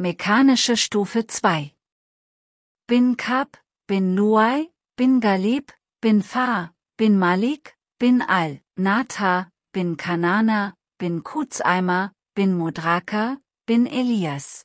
mechanische Stufe 2. Bin Kab, bin Nuai, bin Galib, bin Fa, bin Malik, bin Al, Nata, bin Kanana, bin Kutzeimer, bin Mudraka, bin Elias.